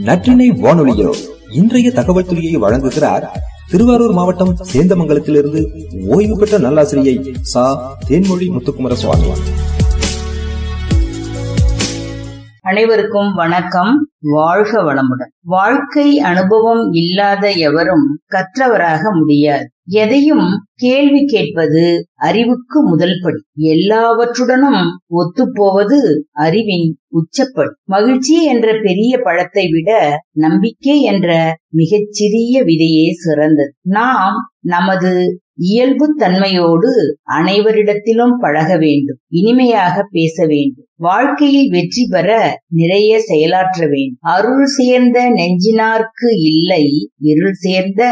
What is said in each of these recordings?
நற்றினை வானொலியோ இன்றைய தகவல் துறையை வழங்குகிறார் திருவாரூர் மாவட்டம் சேந்தமங்கலத்திலிருந்து ஓய்வு பெற்ற நல்லாசிரியை சா. தேன்மொழி முத்துக்குமர சுவாமி அனைவருக்கும் வணக்கம். வாழ்க வளமுடன். வாழ்க்கை அனுபவம் இல்லாத எவரும் கற்றவராக முடியாது. எதையும் கேள்வி கேட்பது அறிவுக்கு முதல் படி எல்லாவற்றுடனும் ஒத்துப்போவது அறிவின் உச்சப்படி. மகிழ்ச்சி என்ற பெரிய பழத்தை விட நம்பிக்கை என்ற மிகச்சிறிய விதையே சிறந்தது. நாம் நமது இயல்பு தன்மையோடு அனைவரிடத்திலும் பழக வேண்டும். இனிமையாக பேச வேண்டும். வாழ்க்கையில் வெற்றி பெற நிறைய செயலாற்ற வேண்டும். அருள் சேர்ந்த நெஞ்சினார்க்கு இல்லை இருள் சேர்ந்த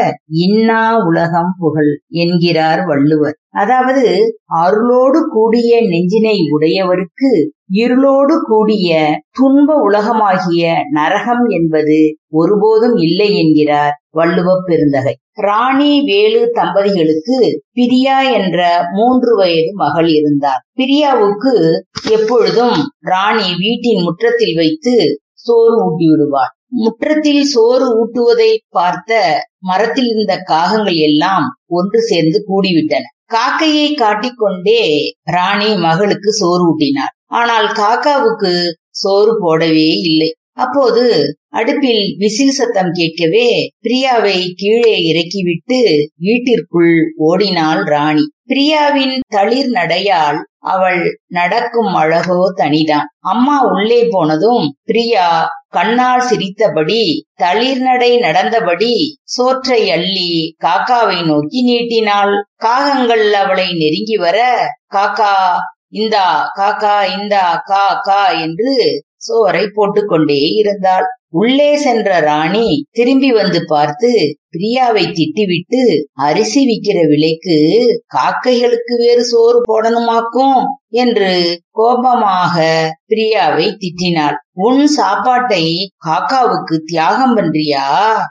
இன்னா உலகம் புகழ் என்கிறார் வள்ளுவர். அதாவது அருளோடு கூடிய நெஞ்சினை உடையவருக்கு இருளோடு கூடிய துன்ப உலகமாகிய நரகம் என்பது ஒருபோதும் இல்லை என்கிறார் வள்ளுவ பெருந்தகை. ராணி வேலு தம்பதிகளுக்கு பிரியா என்ற மூன்று வயது மகள் இருந்தார். பிரியாவுக்கு எப்பொழுதும் ராணி வீட்டின் முற்றத்தில் வைத்து சோறு ஊட்டி விடுவாள் முற்றத்தில் சோறு ஊட்டுவதை பார்த்த மரத்தில் இருந்த காகங்கள் எல்லாம் ஒன்று சேர்ந்து கூடிவிட்டன. காக்கையை காட்டிக்கொண்டே ராணி மகளுக்கு சோறு ஊட்டினார் ஆனால் காக்காவுக்கு சோறு போடவே இல்லை. அப்போது அடுப்பில் விசில் சத்தம் கேட்கவே பிரியாவை கீழே இறக்கிவிட்டு வீட்டிற்குள் ஓடினாள் ராணி. பிரியாவின் தளிர் நடையால் அவள் நடக்கும் அழகோ தனிதான். அம்மா உள்ளே போனதும் பிரியா கண்ணால் சிரித்தபடி தளிர் நடை நடந்தபடி சோற்றை அள்ளி காக்காவை நோக்கி நீட்டினாள். காகங்கள் அவளை நெருங்கி வர காக்கா இந்தா காக்கா இந்தா கா கா என்று சோறை போட்டுக்கொண்டே இருந்தாள். உள்ளே சென்ற ராணி திரும்பி வந்து பார்த்து பிரியாவை திட்டிவிட்டு அரிசி விக்கிற விலைக்கு காக்கைகளுக்கு வேறு சோறு போடணுமாக்கும்? என்று கோபமாக பிரியாவை திட்டினாள். உன் சாப்பாட்டை காக்காவுக்கு தியாகம் பண்றியா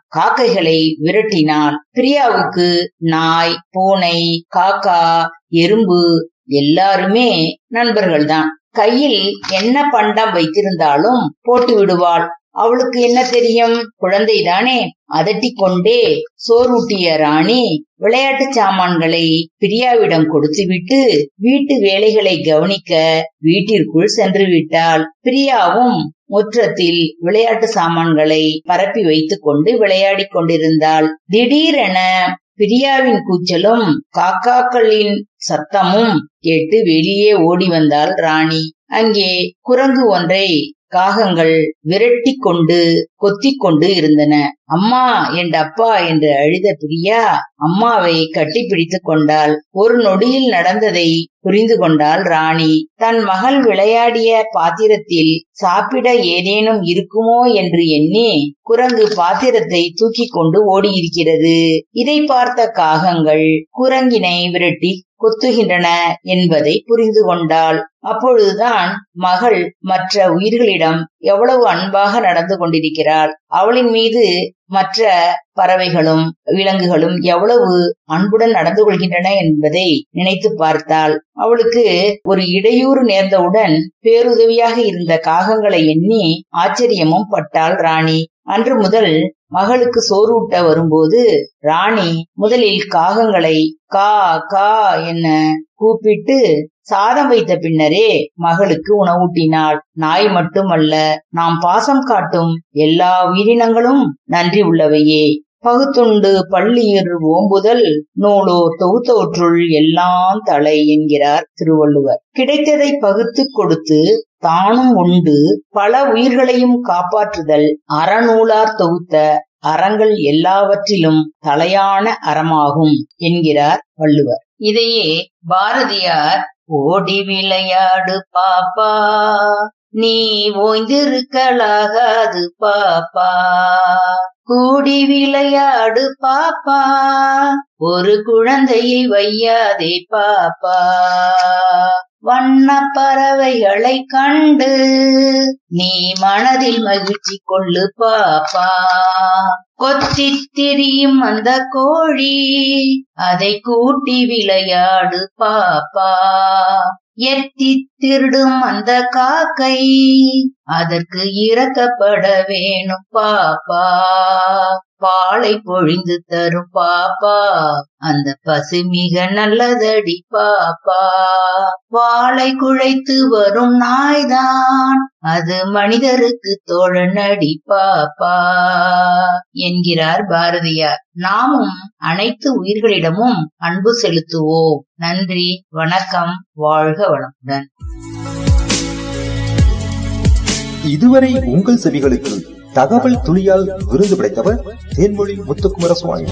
காக்கைகளை விரட்டினாள். பிரியாவுக்கு நாய் பூனை காக்கா எறும்பு எல்லாருமே நண்பர்கள்தான். கையில் என்ன பண்டம் வைத்திருந்தாலும் போட்டு விடுவாள் அவளுக்கு என்ன தெரியும்? குழந்தைதானே. அதட்டி கொண்டே சோறூட்டிய ராணி விளையாட்டு சாமான்களை பிரியாவிடம் கொடுத்துவிட்டு வீட்டு வேலைகளை கவனிக்க வீட்டிற்குள் சென்று விட்டாள் பிரியாவும் முற்றத்தில் விளையாட்டு சாமான்களை பரப்பி வைத்துக் கொண்டு விளையாடி கொண்டிருந்தாள். திடீரென பிரியாவின் கூச்சலும் காக்காக்களின் சத்தமும் கேட்டு வெளியே ஓடி வந்தாள் ராணி. அங்கே குரங்கு ஒன்றை காகங்கள் விரட்டி கொண்டு கொத்திக் கொண்டு இருந்தன. அம்மா என் அப்பா என்று அழுத பிரியா அம்மாவை கட்டிப்பிடித்துக் கொண்டாள். ஒரு நொடியில் நடந்ததை புரிந்து கொண்டாள் ராணி. தன் மகள் விளையாடிய பாத்திரத்தில் சாப்பிட ஏதேனும் இருக்குமோ என்று எண்ணி குரங்கு பாத்திரத்தை தூக்கி கொண்டு ஓடியிருக்கிறது. இதை பார்த்த காகங்கள் குரங்கினை விரட்டி கொத்துகின்றன என்பதை புரிந்து கொண்டாள். அப்பொழுதுதான் மகள் மற்ற உயிர்களிடம் எவ்வளவு அன்பாக நடந்து கொண்டிருக்கிறாள் அவளின் மீது மற்ற பறவைகளும் விலங்குகளும் எவ்வளவு அன்புடன் நடந்து கொள்கின்றன என்பதை நினைத்து பார்த்தாள். அவளுக்கு ஒரு இடையூறு நேர்ந்தவுடன் பேருதவியாக இருந்த காகங்களை எண்ணி ஆச்சரியமும் பட்டாள் ராணி. அன்று முதல் மகளுக்கு சோறூட்ட வரும்போது ராணி முதலில் காகங்களை கா கா என்ன கூப்பிட்டு சாதம் வைத்த பின்னரே மகளுக்கு உணவூட்டினாள். நாய் மட்டுமல்ல நாம் பாசம் காட்டும் எல்லா உயிரினங்களும் நன்றி உள்ளவையே. பகுத்துண்டு பள்ளியர் ஓம்புதல் நூலோ தொகுத்தவற்றுள் எல்லாம் தலை என்கிறார் திருவள்ளுவர். கிடைத்ததை பகுத்து கொடுத்து தானும் உண்டு பல உயிர்களையும் காப்பாற்றுதல் அறநூலார் தொகுத்த அறங்கள் எல்லாவற்றிலும் தலையான அறமாகும் என்கிறார் வள்ளுவர். இதையே பாரதியார் ஓடி விளையாடு பாப்பா நீ ஓய்ந்திருக்கலாகாது பாப்பா கூடி விளையாடு பாப்பா ஒரு குழந்தையை வையாதே பாப்பா வண்ண பறவைகளை கண்டு நீ மனதில் மகிழ்ச்சி கொள்ளு பாப்பா. கொத்தி திரியும் அந்த கோழி அதை கூட்டி விளையாடு பாப்பா. எத்தி திருடும் அந்த காக்கை அதற்கு இறக்கப்பட வேணும் பாப்பா. பாலை பொழிந்து தரும் பாப்பா. அந்த பசு மிக நல்லதடி பாப்பா. வாளை குழைத்து வரும் நாய்தான். அது மனிதருக்கு தோழனடி பாப்பா. என்கிறார் பாரதியார். நாமும் அனைத்து உயிர்களிடமும் அன்பு செலுத்துவோம். நன்றி வணக்கம் வாழ்க வளமுடன். இதுவரை உங்கள் செவிகளுக்கு தகவல் துளியால் விருது படைத்தவர் தேன்மொழி முத்துக்குமர சுவாமி